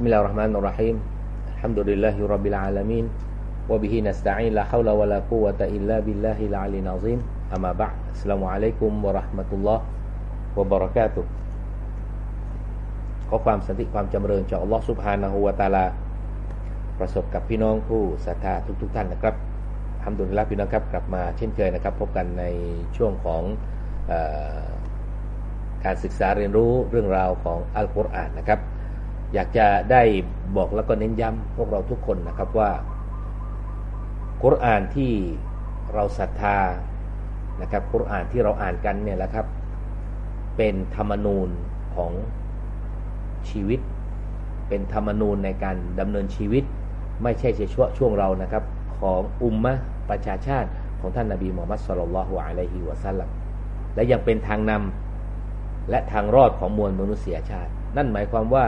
بسم الله الرحمن الرحيم الحمد لله رب العالمين وبه نستعين لا حول ولا قوة إلا بالله العلي العظيم أما بعد السلام عليكم ورحمة الله وبركاته ขอความสันติความจำเริญจากอัลลอฮ์สุบฮานะฮูวาตาลา ประสบกับพี่น้องผู้ศรัทธาทุกๆทท่านนะครับทำดุลลาพี่น้องครับ กลับมาเช่นเคยนะครับ พบกันในช่วงของอการศึกษาเรียนรู้เรื่องราวของอัลกุรอานนะครับ อยากจะได้บอกแล้วก็เน้นย้ำพวกเราทุกคนนะครับว่ากุรอานที่เราศรัทธานะครับกุรอานที่เราอ่านกันเนี่ยแหละครับ เป็นธรรมนูญของชีวิต เป็นธรรมนูญในการดำเนินชีวิต ไม่ใช่เฉพาะช่วงเรานะครับ ของอุมมะประชาชาติของท่านนาบีมูฮัมมัดสุลลัลฮุอะลัยฮิวะสัลลัมและยังเป็นทางนำและทางรอดของมวลมนุษยชาติ นั่นหมายความว่า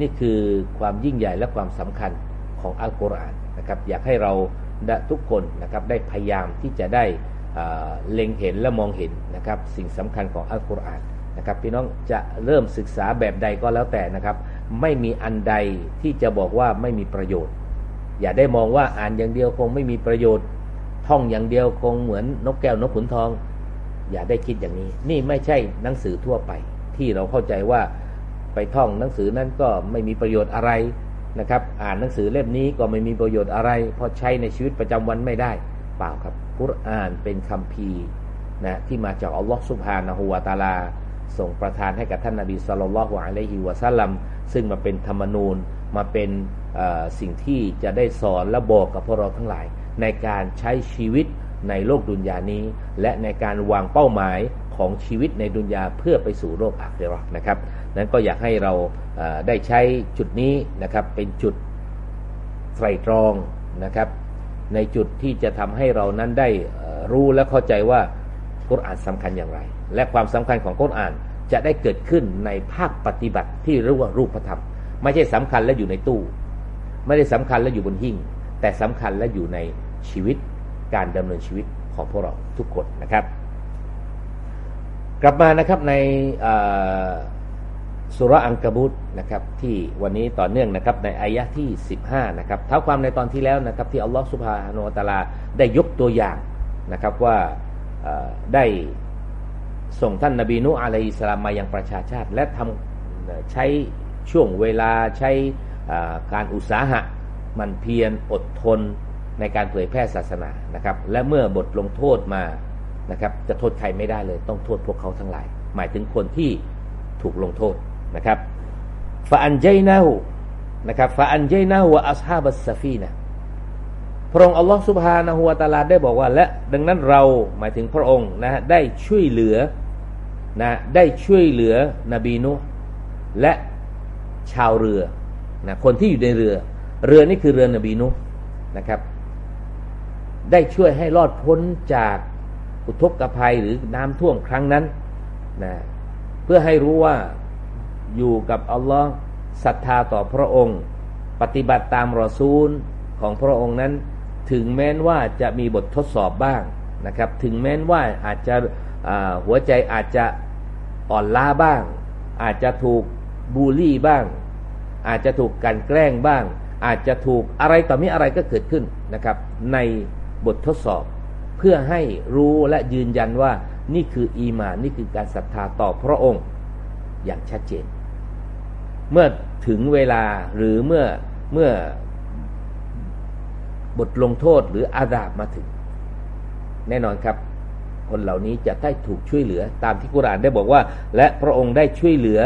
นี่คือความยิ่งใหญ่และความสำคัญของอัลกุรอานนะครับอยากให้เราทุกคนนะครับได้พยายามที่จะได้เล็งเห็นและมองเห็นนะครับสิ่งสำคัญของอัลกุรอานนะครับพี่น้องจะเริ่มศึกษาแบบใดก็แล้วแต่นะครับ ไม่มีอันใดที่จะบอกว่าไม่มีประโยชน์ อย่าได้มองว่าอ่านอย่างเดียวคงไม่มีประโยชน์ ท่องอย่างเดียวคงเหมือนนกแก้วนกขุนทอง อย่าได้คิดอย่างนี้ นี่ไม่ใช่หนังสือทั่วไป ที่เราเข้าใจว่า ไปท่องหนังสือนั้นก็ไม่มีประโยชน์อะไรนะครับ อ่านหนังสือเล่มนี้ก็ไม่มีประโยชน์อะไร เพราะใช้ในชีวิตประจำวันไม่ได้ เปล่าครับกุรอานเป็นคำพีนะที่มาจากอัลลอฮฺสุบฮานะฮูวาตาลาส่งประทานให้กับท่านนาบีสุลต่านละฮ์อะลัยฮิวะซัลลัมซึ่งมาเป็นธรรมนูญมาเป็นสิ่งที่จะได้สอนและบอกกับพวกเราทั้งหลาย ในการใช้ชีวิตในโลกดุนยานี้ และในการวางเป้าหมาย ของชีวิตในดุนยาเพื่อไปสู่โลกอาคิรอนะครับ นั้นก็อยากให้เราได้ใช้จุดนี้นะครับเป็นจุดไตรตรองนะครับ ในจุดที่จะทำให้เรานั้นได้รู้และเข้าใจว่ากุรอานสำคัญอย่างไร และความสำคัญของกุรอานจะได้เกิดขึ้นในภาคปฏิบัติที่เรียกว่ารูปธรรม ไม่ใช่สำคัญและอยู่ในตู้ ไม่ได้สำคัญและอยู่บนหิ้งแต่สำคัญและอยู่ในชีวิตการดำเนินชีวิตของพวกเราทุกคนนะครับ กลับมานะครับในสุรอังกบุตนะครับที่วันนี้ต่อเนื่องนะครับในอายะที่ 15นะครับเท่าความในตอนที่แล้วนะครับที่อัลลอฮฺสุบฮานาอัตลาได้ยกตัวอย่างนะครับว่าได้ส่งท่านนบีนุอะลัยสลามมายังประชาชาติ และทำใช้ช่วงเวลาใช้การอุตสาหะ มันเพียรอดทนในการเผยแพร่ศาสนานะครับและเมื่อบทลงโทษมา นะครับ จะโทษใครไม่ได้เลย ต้องโทษพวกเขาทั้งหลาย หมายถึงคนที่ถูกลงโทษนะครับฟาอันเจนาหูนะครับฟาอันเจนาหูอัสฮาบัสซาฟีนะพระองค์อัลลอฮฺสุบฮานะฮูวาตาลาได้บอกว่า และดังนั้นเราหมายถึงพระองค์นะได้ช่วยเหลือนะได้ช่วยเหลือนบีนุและชาวเรือนะคนที่อยู่ในเรือ เรือนี่คือเรือนบีนุนะครับ ได้ช่วยให้รอดพ้นจาก อุทกภัยหรือน้ำท่วมครั้งนั้นนะเพื่อให้รู้ว่าอยู่กับอัลลอฮ์ศรัทธาต่อพระองค์ ปฏิบัติตามรอซูลของพระองค์นั้น ถึงแม้นว่าจะมีบททดสอบบ้างนะครับ ถึงแม้นว่าอาจจะหัวใจอาจจะอ่อนล้าบ้าง อาจจะถูกบูลลี่บ้าง อาจจะถูกกันแกล้งบ้าง อาจจะถูกอะไรต่อมีอะไรก็เกิดขึ้นนะครับ ในบททดสอบ เพื่อให้รู้และยืนยันว่านี่คืออีมานนี่คือการศรัทธาต่อพระองค์อย่างชัดเจน เมื่อถึงเวลาหรือเมื่อเมื่อบทลงโทษหรืออาดาบมาถึง แน่นอนครับ คนเหล่านี้จะได้ถูกช่วยเหลือ ตามที่กุรานได้บอกว่า และพระองค์ได้ช่วยเหลือ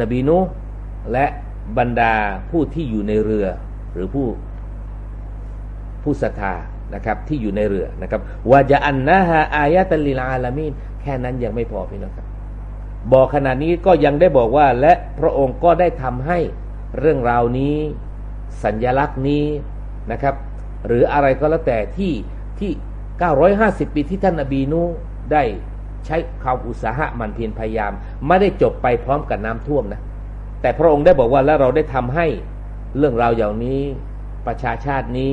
นบีนุและบรรดาผู้ที่อยู่ในเรือ หรือผู้ผู้ศรัทธา นะครับที่อยู่ในเรือนะครับวาจะอันนะฮะอายะตัลลิลอาลามีนแค่นั้นยังไม่พอพี่น้องครับ บอกขนาดนี้ก็ยังได้บอกว่าและพระองค์ก็ได้ทำให้เรื่องราวนี้ สัญญลักษณ์นี้นะครับ หรืออะไรก็แล้วแต่ที่ที่ 950 ปีที่ท่านนบีนูได้ใช้ความอุตสาหะมันเพียรพยายาม ไม่ได้จบไปพร้อมกับน้ำท่วมนะแต่พระองค์ได้บอกว่าแล้วเราได้ทำให้เรื่องราวอย่างนี้ประชาชาตินี้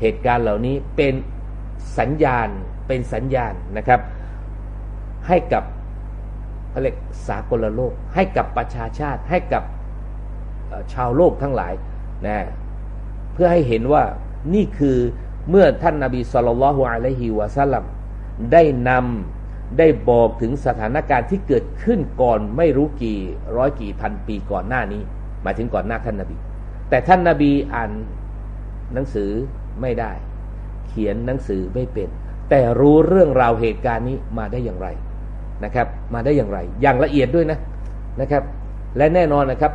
เหตุการณ์เหล่านี้เป็นสัญญาณเป็นสัญญาณนะครับ ให้กับเขาเรียกสากลโลก ให้กับประชาชาติให้กับชาวโลกทั้งหลายนะเพื่อให้เห็นว่านี่คือเมื่อท่านนาบีสุลต่านละฮ์อะลัยฮิวะสัลลัมได้นำได้บอกถึงสถานการณ์ที่เกิดขึ้นก่อนไม่รู้กี่ร้อยกี่พันปีก่อนหน้านี้หมายถึงก่อนหน้าท่านนาบี แต่ท่านนาบีอ่าน หนังสือไม่ได้ เขียนหนังสือไม่เป็น แต่รู้เรื่องราวเหตุการณ์นี้มาได้อย่างไรนะครับ มาได้อย่างไร อย่างละเอียดด้วยนะนะครับ และแน่นอนนะครับ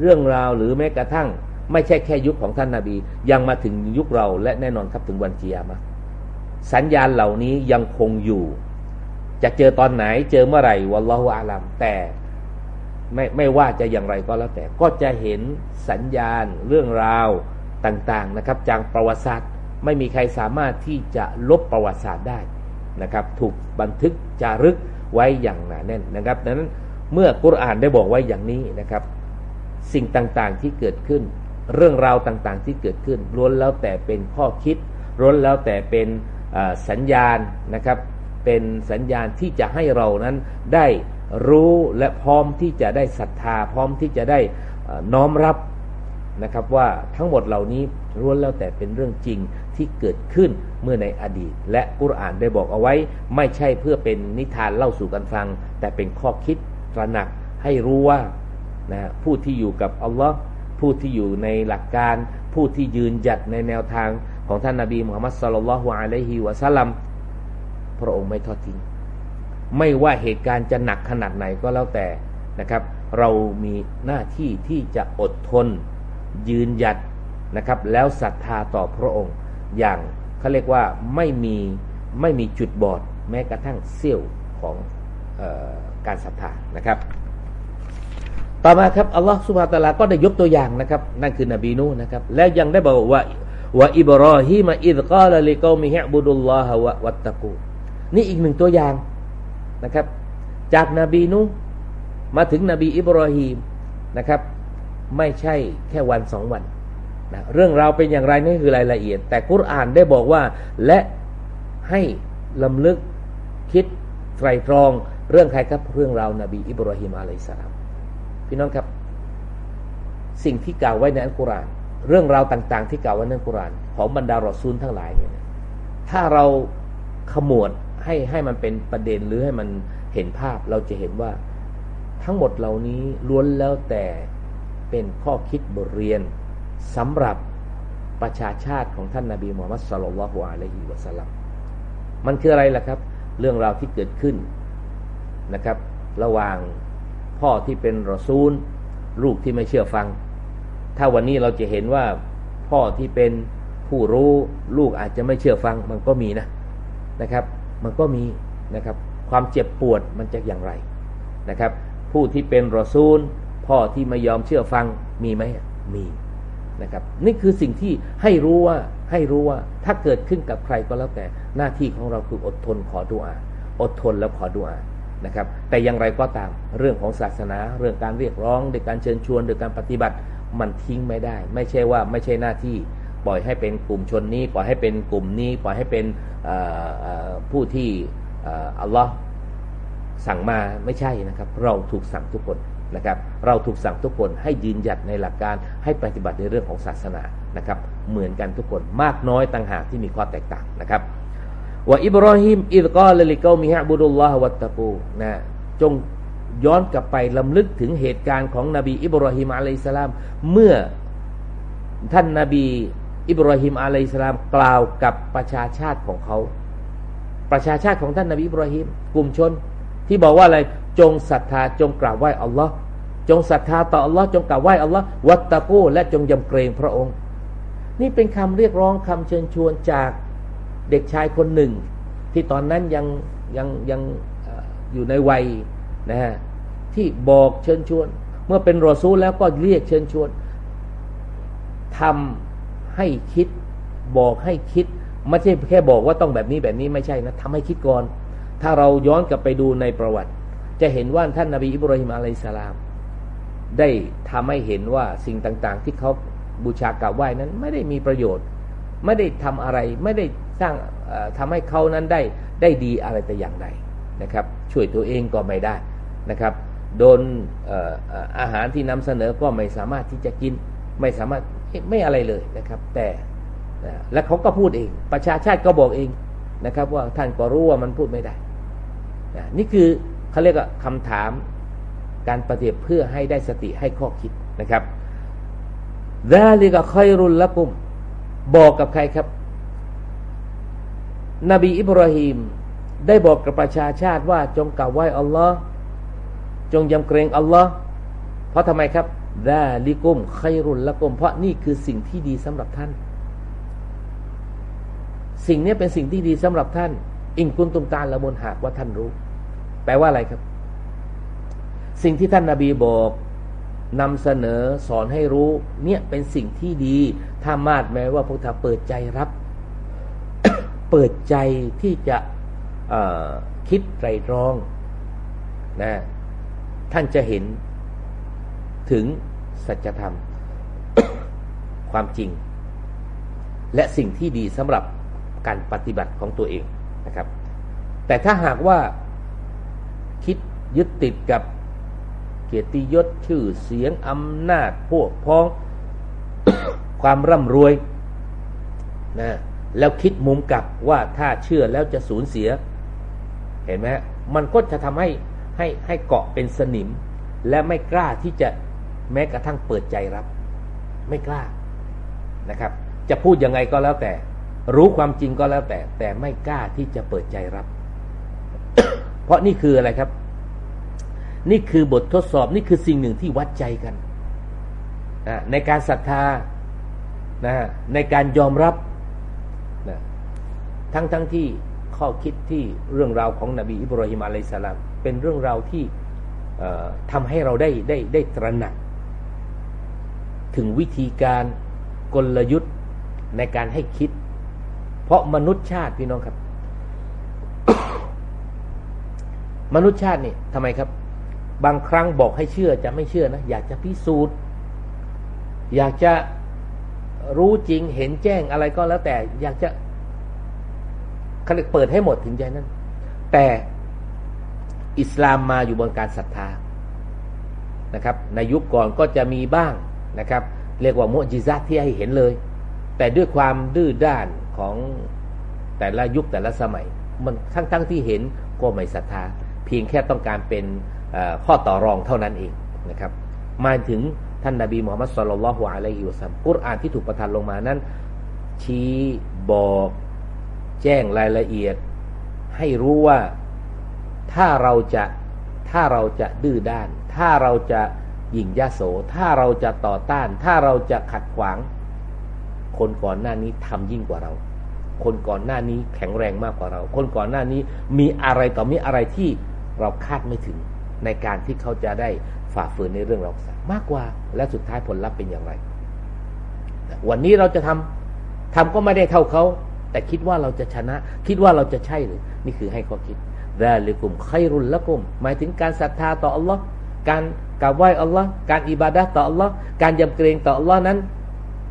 เรื่องราวหรือแม้กระทั่ง ไม่ใช่แค่ยุคของท่านนาบี ยังมาถึงยุคเราและแน่นอนครับถึงวันจียามะสัญญาณเหล่านี้ยังคงอยู่ จะเจอตอนไหนเจอเมื่อไหร่วัลลอฮฺอาลัมแต่ไม่ไม่ว่าจะอย่างไรก็แล้วแต่ ก็จะเห็นสัญญาณเรื่องราว ต่างๆนะครับจากประวัติศาสตร์ ไม่มีใครสามารถที่จะลบประวัติศาสตร์ได้นะครับถูกบันทึกจารึกไว้อย่างหนาแน่นนะครับดังนั้นเมื่อกุรอานได้บอกไว้อย่างนี้นะครับ สิ่งต่างๆที่เกิดขึ้น เรื่องราวต่างๆที่เกิดขึ้นล้วนแล้วแต่เป็นข้อคิดล้วนแล้วแต่เป็นสัญญาณนะครับเป็นสัญญาณที่จะให้เรานั้นได้รู้และพร้อมที่จะได้ศรัทธา พร้อมที่จะได้น้อมรับ นะครับว่าทั้งหมดเหล่านี้ล้วนแล้วแต่เป็นเรื่องจริงที่เกิดขึ้นเมื่อในอดีต และกุรอานได้บอกเอาไว้ ไม่ใช่เพื่อเป็นนิทานเล่าสู่กันฟัง แต่เป็นข้อคิดตระหนักให้รู้ว่านะผู้ที่อยู่กับอัลลอฮ์ผู้ที่อยู่ในหลักการ ผู้ที่ยืนหยัดในแนวทางของท่านนาบีมุฮัมมัดสุลลัลฮวอะลัยฮิวะสัลลัมพระองค์ไม่ทอดทิ้งไม่ว่าเหตุการณ์จะหนักขนาดไหนก็แล้วแต่นะครับ เรามีหน้าที่ที่จะอดทน ยืนหยัดนะครับ แล้วศรัทธาต่อพระองค์ อย่างเขาเรียกว่าไม่มีไม่มีจุดบอดแม้กระทั่งเสี้ยวของออการศรัทธานะครับ ต่อมาครับอัลลอฮฺสุบฮานตะลาก็ได้ยกตัวอย่างนะครับ นั่นคือนบีนูนะครับ และยังได้บอกว่าว่าอิบรอฮิมาอิดกาลลิกอมิฮะบุดุลลอฮะวะวัตตะกูนี่อีกหนึ่งตัวอย่างนะครับ จากนบีนูมาถึงนบีอิบรอฮีมนะครับ ไม่ใช่แค่วันสองวันนะเรื่องราวเป็นอย่างไรนี่คือรายละเอียด แต่กุรอานได้บอกว่า และให้ลำลึกคิดไตรตรองเรื่องใครครับเรื่องราวนาบีอิบราฮิมอะลัยสลามพี่น้องครับ สิ่งที่กล่าวไว้ในอัลกุรอานเรื่องราวต่าง ๆ ที่กล่าวไว้ในอัลกุรอานของบรรดารอซูลทั้งหลายเนี่ยถ้าเราขมวดให้ให้มันเป็นประเด็นหรือให้มันเห็นภาพเราจะเห็นว่าทั้งหมดเหล่านี้ล้วนแล้วแต่ เป็นข้อคิดบทเรียนสำหรับประชาชาติของท่านนาบีมูฮัมมัดสลลัลฮุอะลัยฮิวะสัลลัมมันคืออะไรล่ะครับ เรื่องราวที่เกิดขึ้นนะครับ ระหว่างพ่อที่เป็นรอซูล ลูกที่ไม่เชื่อฟัง ถ้าวันนี้เราจะเห็นว่าพ่อที่เป็นผู้รู้ลูกอาจจะไม่เชื่อฟังมันก็มีนะนะครับ มันก็มีนะครับ ความเจ็บปวดมันจะอย่างไรนะครับ ผู้ที่เป็นรอซูล พ่อที่ไม่ยอมเชื่อฟังมีไหมมีนะครับ นี่คือสิ่งที่ให้รู้ว่าให้รู้ว่าถ้าเกิดขึ้นกับใครก็แล้วแต่หน้าที่ของเราคืออดทนขอดุอาอดทนแล้วขอดุอานะครับ แต่อย่างไรก็ตามเรื่องของศาสนา เรื่องการเรียกร้องโดยการเชิญชวนโดยการปฏิบัติมันทิ้งไม่ได้ ไม่ใช่ว่าไม่ใช่หน้าที่ปล่อยให้เป็นกลุ่มชนนี้ ปล่อยให้เป็นกลุ่มนี้ ปล่อยให้เป็นผู้ที่อัลลอฮ์สั่งมาไม่ใช่นะครับ เราถูกสั่งทุกคน นะครับเราถูกสั่งทุกคนให้ยืนหยัดในหลักการให้ปฏิบัติในเรื่องของศาสนานะครับเหมือนกันทุกคนมากน้อยต่างหากที่มีข้อแตกต่างนะครับว่าอิบราฮิมอิลกอลลิกอมิฮะบุดุลลอฮ์วัตตะกูนะจงย้อนกลับไปลำลึกถึงเหตุการณ์ของนบีอิบราฮิมอะลัยสลามเมื่อท่านนบีอิบราฮิมอะลัยสลามกล่าวกับประชาชาติของเขา ประชาชาติของท่านนบีอิบราฮิมกลุ่มชนที่บอกว่าอะไร จงศรัทธาจงกราบไหว้อัลลอฮ์จงศรัทธาต่ออัลลอฮ์จงกราบไหว้อัลลอฮ์วัตตะกูและจงยำเกรงพระองค์ นี่เป็นคำเรียกร้องคำเชิญชวนจากเด็กชายคนหนึ่ง ที่ตอนนั้นยังยังยังอยู่ในวัยนะฮะที่บอกเชิญชวน เมื่อเป็นรอซูลแล้วก็เรียกเชิญชวนทำให้คิดบอกให้คิดไม่ใช่แค่บอกว่าต้องแบบนี้แบบนี้ไม่ใช่นะทำให้คิดก่อน ถ้าเราย้อนกลับไปดูในประวัติ จะเห็นว่าท่านนาบีอิบราฮิมอะลัยสลาม ได้ทำให้เห็นว่าสิ่งต่างๆ ที่เขาบูชากราบไหว้นั้นไม่ได้มีประโยชน์ ไม่ได้ทำอะไรไม่ได้สร้างทำให้เขานั้นได้ได้ดีอะไรแต่อย่างใดนะครับ ช่วยตัวเองก็ไม่ได้นะครับ โดนอาหารที่นำเสนอก็ไม่สามารถที่จะกิน ไม่สามารถไม่อะไรเลยนะครับ แต่และเขาก็พูดเอง ประชาชาติก็บอกเองนะครับ ว่าท่านก็รู้ว่ามันพูดไม่ได้ นี่คือ เขาเรียกว่าคำถามการปฏิบัติเพื่อให้ได้สติให้ข้อคิดนะครับดาลิกะคอยรุลละกุม บอกกับใครครับ นบีอิบราฮิมได้บอกกับประชาชาติว่าจงกราบไหว้อัลลอฮ์จงยำเกรงอัลลอฮ์เพราะทำไมครับดาลิกุมคอยรุลละกุม เพราะนี่คือสิ่งที่ดีสำหรับท่าน สิ่งนี้เป็นสิ่งที่ดีสำหรับท่าน อิงกุนตุมตาละมุนหากว่าท่านรู้ แปลว่าอะไรครับ สิ่งที่ท่านนาบีบอกนำเสนอสอนให้รู้ เนี่ยเป็นสิ่งที่ดี ถ้ามาดแม้ว่าพวกท่านเปิดใจรับ เปิดใจที่จะคิดไตรตรองนะท่านจะเห็นถึงสัจธรรม ความจริง และสิ่งที่ดีสำหรับการปฏิบัติของตัวเองนะครับ แต่ถ้าหากว่า ยึดติดกับเกียรติยศชื่อเสียงอำนาจพวกพ้อง ความร่ำรวยนะแล้วคิดมุมกลับว่าถ้าเชื่อแล้วจะสูญเสีย เห็นไหมมันก็จะทำให้ให้ให้เกาะเป็นสนิม และไม่กล้าที่จะแม้กระทั่งเปิดใจรับ ไม่กล้านะครับ จะพูดยังไงก็แล้วแต่ รู้ความจริงก็แล้วแต่ แต่ไม่กล้าที่จะเปิดใจรับ เพราะนี่คืออะไรครับ นี่คือบททดสอบนี่คือสิ่งหนึ่งที่วัดใจกันนะในการศรัทธานะในการยอมรับนะทั้งทั้งที่ข้อคิดที่เรื่องราวของนบีอิบราฮิมอะลัยสลามเป็นเรื่องราวที่ทำให้เราได้ได้ได้ตระหนัก ถึงวิธีการกลยุทธ์ในการให้คิด เพราะมนุษย์ชาติพี่น้องครับ มนุษย์ชาตินี่ทำไมครับ บางครั้งบอกให้เชื่อจะไม่เชื่อนะ อยากจะพิสูจน์ อยากจะรู้จริงเห็นแจ้งอะไรก็แล้วแต่ อยากจะเขาเรียกเปิดให้หมดถึงใจนั้น แต่อิสลามมาอยู่บนการศรัทธานะครับในยุคก่อนก็จะมีบ้างนะครับ เรียกว่ามุจิซัตที่ให้เห็นเลย แต่ด้วยความดื้อด้านของแต่ละยุคแต่ละสมัย มันทั้งๆทที่เห็นก็ไม่ศรัทธา เพียงแค่ต้องการเป็น ข้อต่อรองเท่านั้นเองนะครับมาถึงท่านนาบีมุฮัมมัดสุลลัลฮุอะลัยฮิวสัมกุรอานที่ถูกประทานลงมานั้น ชี้บอกแจ้งรายละเอียด ให้รู้ว่าถ้าเราจะถ้าเราจะดื้อด้าน ถ้าเราจะหยิ่งยาโส ถ้าเราจะต่อต้าน ถ้าเราจะขัดขวาง คนก่อนหน้านี้ทำยิ่งกว่าเรา คนก่อนหน้านี้แข็งแรงมากกว่าเรา คนก่อนหน้านี้มีอะไรต่อมีอะไรที่เราคาดไม่ถึง ในการที่เขาจะได้ฝ่าฝืนในเรื่องเรามากกว่า และสุดท้ายผลลัพธ์เป็นอย่างไร วันนี้เราจะทำทำก็ไม่ได้เท่าเขา แต่คิดว่าเราจะชนะ คิดว่าเราจะใช่หรือ นี่คือให้ข้อคิดดาลิกุมไครุลละกุม หมายถึงการศรัทธาต่ออัลลอฮ์การกราบไหว้อัลลอฮ์การอิบาดะต่ออัลลอฮ์การยำเกรงต่ออัลลอฮ์นั้น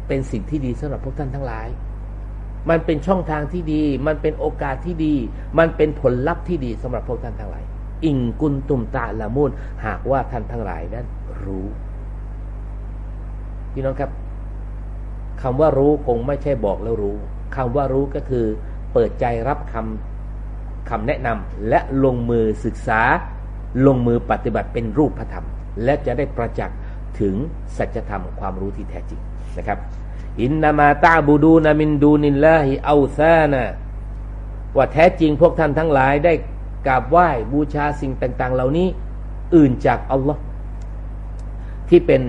เป็นสิ่งที่ดีสำหรับพวกท่านทั้งหลาย มันเป็นช่องทางที่ดี มันเป็นโอกาสที่ดี มันเป็นผลลัพธ์ที่ดีสำหรับพวกท่านทั้งหลาย อิงกุนตุมตาละมุนหากว่าท่านทั้งหลายนั้นรู้พี่น้องครับคำว่ารู้คงไม่ใช่บอกแล้วรู้คำว่ารู้ก็คือเปิดใจรับคำคำแนะนำและลงมือศึกษา ลงมือปฏิบัติเป็นรูปธรรม และจะได้ประจักษ์ถึงสัจธรรมความรู้ที่แท้จริงนะครับอินนามาตาบูดูนามินดูนินลาฮิเอาซานะว่าแท้จริงพวกท่านทั้งหลายได้ กราบไหว้บูชาสิ่งต่าง ๆ เหล่านี้อื่นจากอัลลอฮ์ที่เป็น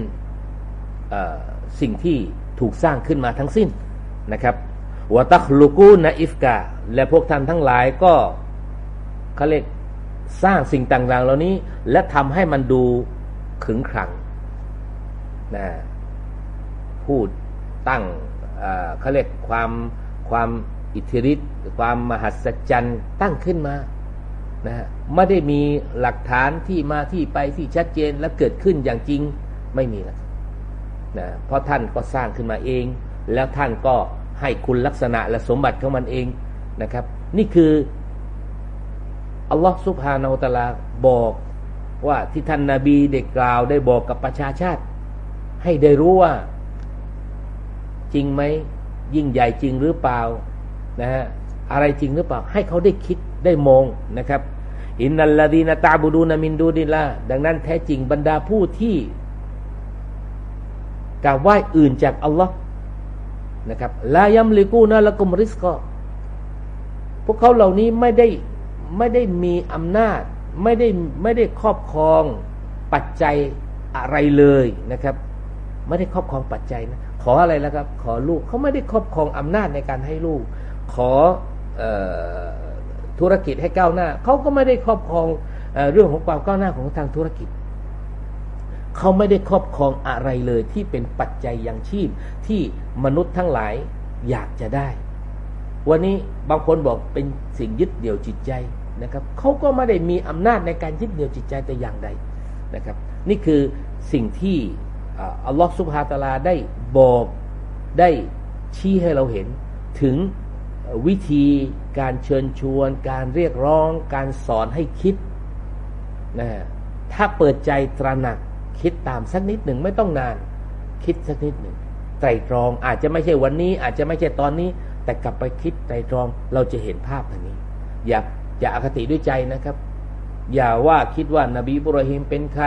สิ่งที่ถูกสร้างขึ้นมาทั้งสิ้นนะครับวตักลุกูนะอิฟกา และพวกท่านทั้งหลายก็เขาเรียกสร้างสิ่งต่าง ๆ เหล่านี้ และทำให้มันดูขึงขังนะพูดตั้งเขาเรียกความความอิทธิฤทธิ์ความมหัศจรรย์ตั้งขึ้นมา นะไม่ได้มีหลักฐานที่มาที่ไปที่ชัดเจนและเกิดขึ้นอย่างจริงไม่มีแล้วนะเพราะท่านก็สร้างขึ้นมาเอง แล้วท่านก็ให้คุณลักษณะและสมบัติของมันเองนะครับ นี่คืออัลลอฮฺสุบฮานาอัตลาบอกว่าที่ท่านนาบีได้กล่าวได้บอกกับประชาชาติ ให้ได้รู้ว่า จริงไหมยิ่งใหญ่จริงหรือเปล่านะฮะอะไรจริงหรือเปล่า ให้เขาได้คิด ได้มองนะครับ อินนัลลดีนตาบูดูนามินดูดิละดังนั้นแท้จริงบรรดาผู้ที่กราบไหว้อื่นจากอัลลอฮ์นะครับลายัมลิกูนะละกุมริสก็พวกเขาเหล่านี้ไม่ได้ไม่ได้มีอำนาจ ไม่ได้ไม่ได้ครอบครองปัจจัยอะไรเลยนะครับ ไม่ได้ครอบครองปัจจัยนะขออะไรแล้วครับ ขอลูกเขาไม่ได้ครอบครองอำนาจในการให้ลูก ขออ ธุรกิจให้ก้าวหน้าเขาก็ไม่ได้ครอบครองเอเรื่องของความก้าวหน้าของทางธุรกิจเขาไม่ได้ครอบครองอะไรเลยที่เป็นปัจจัยยังชีพที่มนุษย์ทั้งหลายอยากจะได้ วันนี้บางคนบอกเป็นสิ่งยึดเดี่ยวจิตใจนะครับเขาก็ไม่ได้มีอำนาจในการยึดเดี่ยวจิตใจแต่อย่างใดนะครับนี่คือสิ่งที่อัลลอฮฺสุบฮาตาลาได้บอกได้ชี้ให้เราเห็นถึง วิธีการเชิญชวน การเรียกร้อง การสอนให้คิดนะถ้าเปิดใจตระหนักคิดตามสักนิดหนึ่งไม่ต้องนาน คิดสักนิดหนึ่งไตรตรองอาจจะไม่ใช่วันนี้ อาจจะไม่ใช่ตอนนี้ แต่กลับไปคิดไตรตรองเราจะเห็นภาพทางนี้ อย่าอย่าอคติด้วยใจนะครับ อย่าว่าคิดว่านาบีบุรหิมเป็นใคร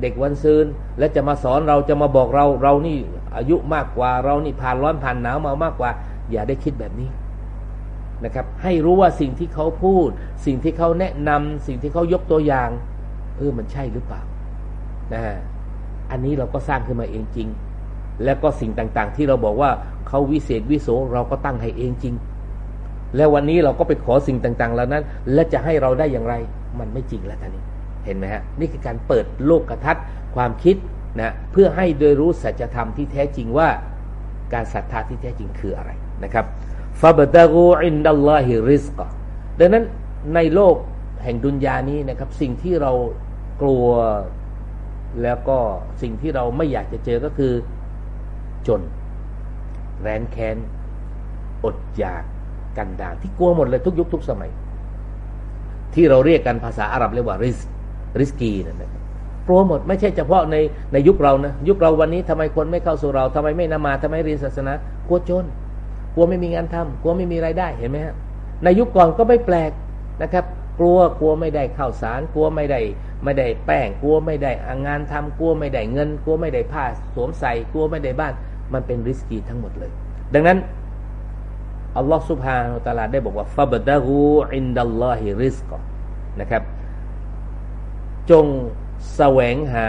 เด็กวันซืนและจะมาสอนเราจะมาบอกเราเรานี่อายุมากกว่าเรานี่ผ่านร้อนผ่านหนาวมามากกว่า อย่าได้คิดแบบนี้ นะครับ ให้รู้ว่าสิ่งที่เขาพูด สิ่งที่เขาแนะนำสิ่งที่เขายกตัวอย่าง เออมันใช่หรือเปล่านะฮะอันนี้เราก็สร้างขึ้นมาเองจริง แล้วก็สิ่งต่างๆ ที่เราบอกว่าเขาวิเศษวิโสเราก็ตั้งให้เองจริง แล้ววันนี้เราก็ไปขอสิ่งต่างๆเหล่านั้น และจะให้เราได้อย่างไร มันไม่จริงแล้วท่านี้เห็นไหมฮะนี่คือการเปิดโลกกระทัดความคิดนะเพื่อให้โดยรู้สัจธรรมที่แท้จริงว่าการศรัทธาที่แท้จริงคืออะไรนะครับ ฟาบตากูอินดัลลอฮิริสกดังนั้นในโลกแห่งดุนยานี้นะครับ สิ่งที่เรากลัวแล้วก็สิ่งที่เราไม่อยากจะเจอก็คือจน แรนแค้น อดอยากกันดานที่กลัวหมดเลยทุกยุคทุกสมัย ที่เราเรียกกันภาษาอาหรับเรียกว่าริสริสกีนั่นนะครับกลัวหมดไม่ใช่เฉพาะในในยุคเรานะยุคเราวันนี้ทำไมคนไม่เข้าสู่เราทำไมไม่นมาทำไมเรียนศาสนากลัวจน กลัวไม่มีงานทำกลัวไม่มีไรายได้เห็นไหมฮะในยุคก่อนก็ไม่แปลกนะครับ กลัวกลัวไม่ได้ข้าวสาร กลัวไม่ได้ไม่ได้แป้งกลัวไม่ได้งานทำกลัวไม่ได้เงิน กลัวไม่ได้ผ้าสวมใส่กลัวไม่ได้บ้าน มันเป็นริสกีทั้งหมดเลย ดังนั้นอัลลอฮฺสุบฮานาตาลาได้บอกว่าฟาบดะฮูอินดัลลอฮิริสกนะครับ จงแสวงหา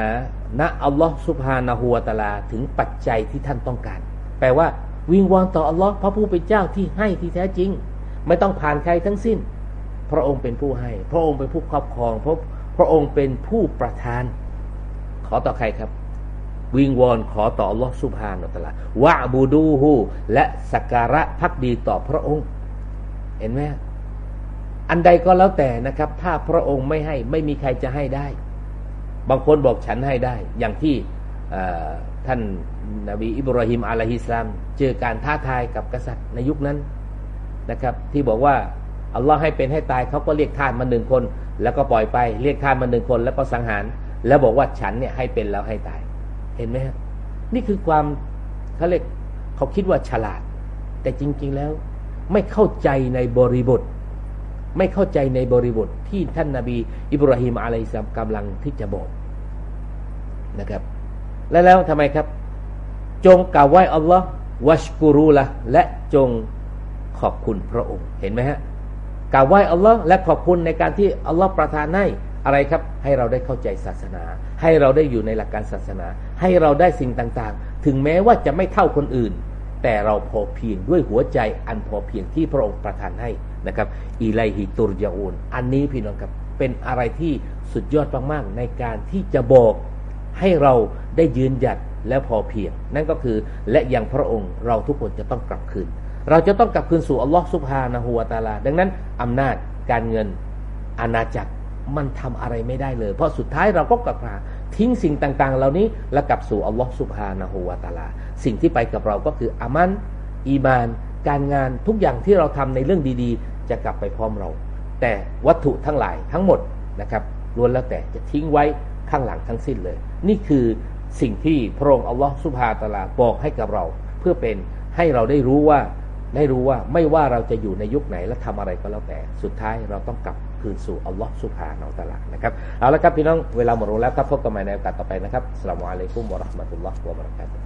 ณอัลลอฮฺสุบฮานาหัวตาลาถึงปัจจัยที่ท่านต้องการ แปลว่า วิงวอนต่ออัลลอฮ์พระผู้เป็นเจ้าที่ให้ที่แท้จริง ไม่ต้องผ่านใครทั้งสิ้น พระองค์เป็นผู้ให้ พระองค์เป็นผู้ครอบครองพระพระองค์เป็นผู้ประทาน ขอต่อใครครับ วิงวอนขอต่ออลอสุภาโนตละวะบูดูฮูและสักการะพักดีต่อพระองค์ เห็นไหมอันใดก็แล้วแต่นะครับ ถ้าพระองค์ไม่ให้ไม่มีใครจะให้ได้ บางคนบอกฉันให้ได้ อย่างที่ ท่านนบีอิบราฮิมอะลัยฮิสลาม เจอการท้าทายกับกษัตริย์ในยุคนั้นนะครับ ที่บอกว่าอัลลอฮ์ให้เป็นให้ตายเขาก็เรียกทานมาหนึ่งคน แล้วก็ปล่อยไปเรียกทานมาหนึ่งคน แล้วก็สังหาร แล้วบอกว่าฉันเนี่ยให้เป็นแล้วให้ตาย เห็นไหมครับนี่คือความเขาเรียกเขาคิดว่าฉลาด แต่จริง ๆแล้ว ไม่เข้าใจในบริบท ไม่เข้าใจในบริบทที่ท่านนาบีอิบราฮิมอะลัยฮิสลามกำลังที่จะบอกนะครับ และแล้วทำไมครับ จงกล่าวไหว้อัลลอฮ์วัชกุรุละและจงขอบคุณพระองค์เห็นไหมฮะกราบไหว้อัลลอฮ์และขอบคุณในการที่อัลลอฮ์ประทานให้อะไรครับ ให้เราได้เข้าใจศาสนา ให้เราได้อยู่ในหลักการศาสนา ให้เราได้สิ่งต่างๆ ถึงแม้ว่าจะไม่เท่าคนอื่น แต่เราพอเพียงด้วยหัวใจอันพอเพียงที่พระองค์ประทานให้นะครับอีไลฮิตุรยาอูนอันนี้พี่น้องครับเป็นอะไรที่สุดยอดมากๆในการที่จะบอก ให้เราได้ยืนหยัดและพอเพียง นั่นก็คือและอย่างพระองค์เราทุกคนจะต้องกลับคืน เราจะต้องกลับคืนสู่อัลลอฮ์สุบฮานะฮูวาตาลา ดังนั้นอำนาจการเงินอาณาจักรมันทำอะไรไม่ได้เลย เพราะสุดท้ายเราก็กลับมาทิ้งสิ่งต่างๆ เหล่านี้แล้วกลับสู่อัลลอฮ์สุบฮานะฮูวาตาลา สิ่งที่ไปกับเราก็คืออามันอีมาน การงานทุกอย่างที่เราทำในเรื่องดีๆ จะกลับไปพร้อมเรา แต่วัตถุทั้งหลายทั้งหมดนะครับล้วนแล้วแต่จะทิ้งไว้ ข้างหลังทั้งสิ้นเลย นี่คือสิ่งที่พระองค์อัลลอฮฺสุภาตลาบอกให้กับเรา เพื่อเป็นให้เราได้รู้ว่าได้รู้ว่าไม่ว่าเราจะอยู่ในยุคไหนและทำอะไรก็แล้วแต่ สุดท้ายเราต้องกลับคืนสู่อัลลอฮฺสุภาเนาอัลตลานะครับเอาละครับพี่น้องเวลาหมดลงแล้วครับพบกันใหม่ในโอกาสต่อไปนะครับสลามอะลัยกุมวะราะห์มะตุลลอฮฺวะบะเราะกาตุ